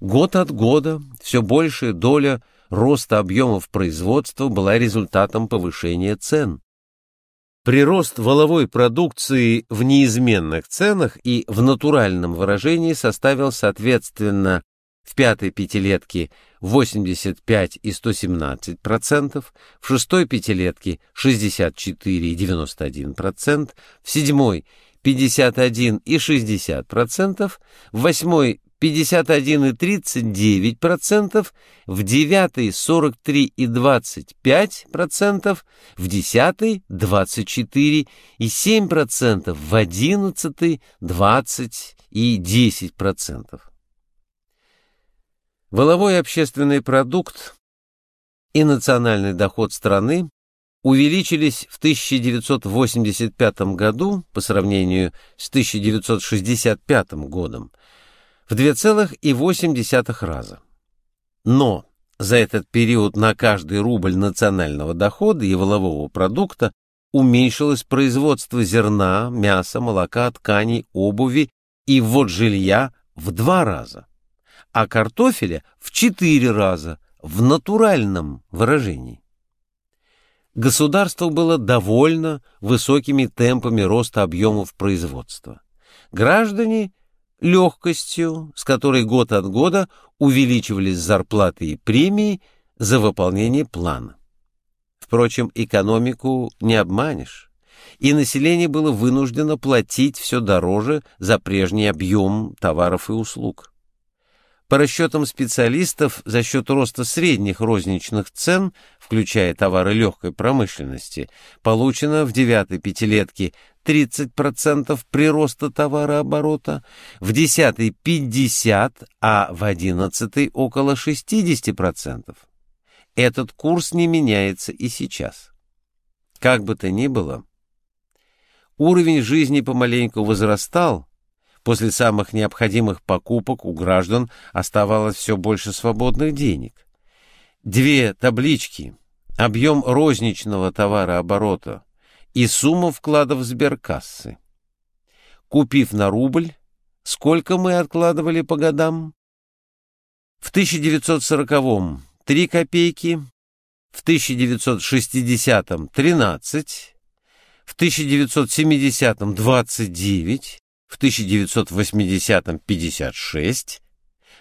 Год от года все большая доля роста объемов производства была результатом повышения цен. Прирост валовой продукции в неизменных ценах и в натуральном выражении составил соответственно в пятой пятилетке 85 и 117 процентов, в шестой пятилетке 64 и 91 процент, в седьмой 51 и 60 процентов, в восьмой 51,39%, процентов, в девятый 43,25%, процентов, в десятый 24,7%, процентов, в одиннадцатый 20,10%. процентов. Воловой общественный продукт и национальный доход страны увеличились в 1985 году по сравнению с 1965 годом в 2,8 раза. Но за этот период на каждый рубль национального дохода и волового продукта уменьшилось производство зерна, мяса, молока, тканей, обуви и ввод жилья в два раза а картофеля в четыре раза в натуральном выражении. Государство было довольно высокими темпами роста объемов производства. Граждане – легкостью, с которой год от года увеличивались зарплаты и премии за выполнение плана. Впрочем, экономику не обманешь, и население было вынуждено платить все дороже за прежний объем товаров и услуг. По расчетам специалистов, за счет роста средних розничных цен, включая товары легкой промышленности, получено в девятой пятилетке 30% прироста товарооборота, в десятой 50%, а в одиннадцатой около 60%. Этот курс не меняется и сейчас. Как бы то ни было, уровень жизни помаленьку возрастал, После самых необходимых покупок у граждан оставалось все больше свободных денег. Две таблички, объем розничного товарооборота и сумма вкладов сберкассы. Купив на рубль, сколько мы откладывали по годам? В 1940-м 3 копейки, в 1960-м 13, в 1970-м 29, в 1980-м 56,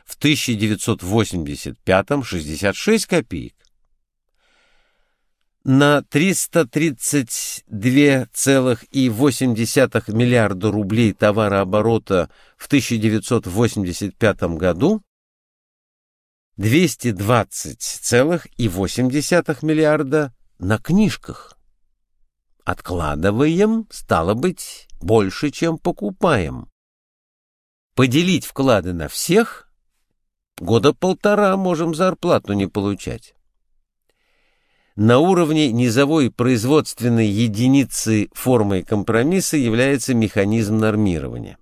в 1985-м 66 копеек. На 332,8 миллиарда рублей товарооборота в 1985 году 220,8 миллиарда на книжках. Откладываем, стало быть, больше, чем покупаем. Поделить вклады на всех — года полтора можем зарплату не получать. На уровне низовой производственной единицы формой компромисса является механизм нормирования.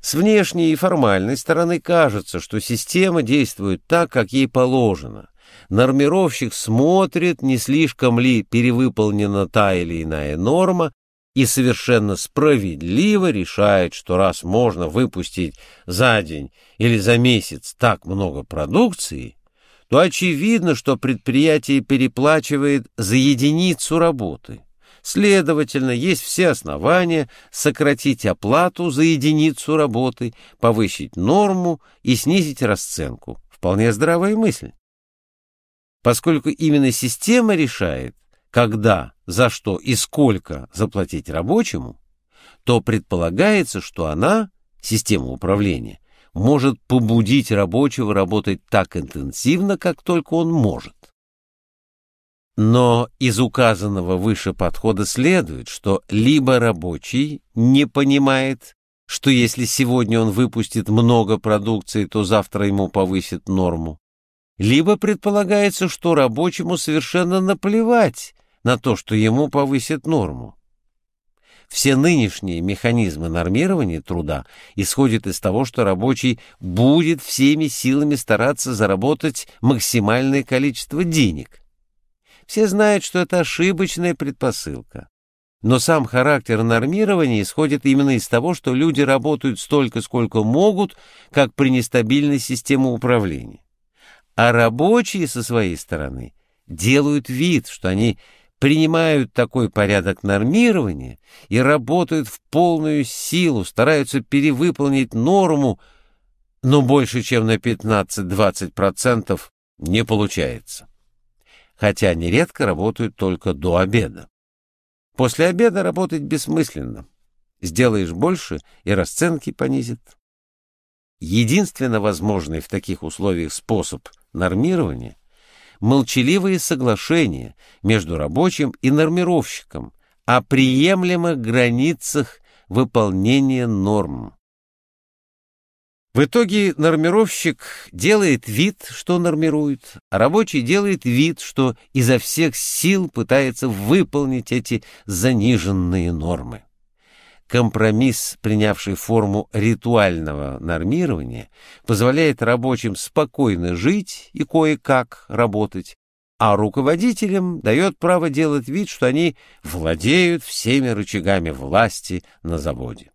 С внешней и формальной стороны кажется, что система действует так, как ей положено, Нормировщик смотрит, не слишком ли перевыполнена та или иная норма, и совершенно справедливо решает, что раз можно выпустить за день или за месяц так много продукции, то очевидно, что предприятие переплачивает за единицу работы. Следовательно, есть все основания сократить оплату за единицу работы, повысить норму и снизить расценку. Вполне здравая мысль. Поскольку именно система решает, когда, за что и сколько заплатить рабочему, то предполагается, что она, система управления, может побудить рабочего работать так интенсивно, как только он может. Но из указанного выше подхода следует, что либо рабочий не понимает, что если сегодня он выпустит много продукции, то завтра ему повысит норму, либо предполагается, что рабочему совершенно наплевать на то, что ему повысят норму. Все нынешние механизмы нормирования труда исходят из того, что рабочий будет всеми силами стараться заработать максимальное количество денег. Все знают, что это ошибочная предпосылка. Но сам характер нормирования исходит именно из того, что люди работают столько, сколько могут, как при нестабильной системе управления. А рабочие со своей стороны делают вид, что они принимают такой порядок нормирования и работают в полную силу, стараются перевыполнить норму, но больше, чем на 15-20% не получается. Хотя нередко работают только до обеда. После обеда работать бессмысленно. Сделаешь больше, и расценки понизит. Единственно возможный в таких условиях способ нормирования – молчаливые соглашения между рабочим и нормировщиком о приемлемых границах выполнения норм. В итоге нормировщик делает вид, что нормирует, а рабочий делает вид, что изо всех сил пытается выполнить эти заниженные нормы. Компромисс, принявший форму ритуального нормирования, позволяет рабочим спокойно жить и кое-как работать, а руководителям дает право делать вид, что они владеют всеми рычагами власти на заводе.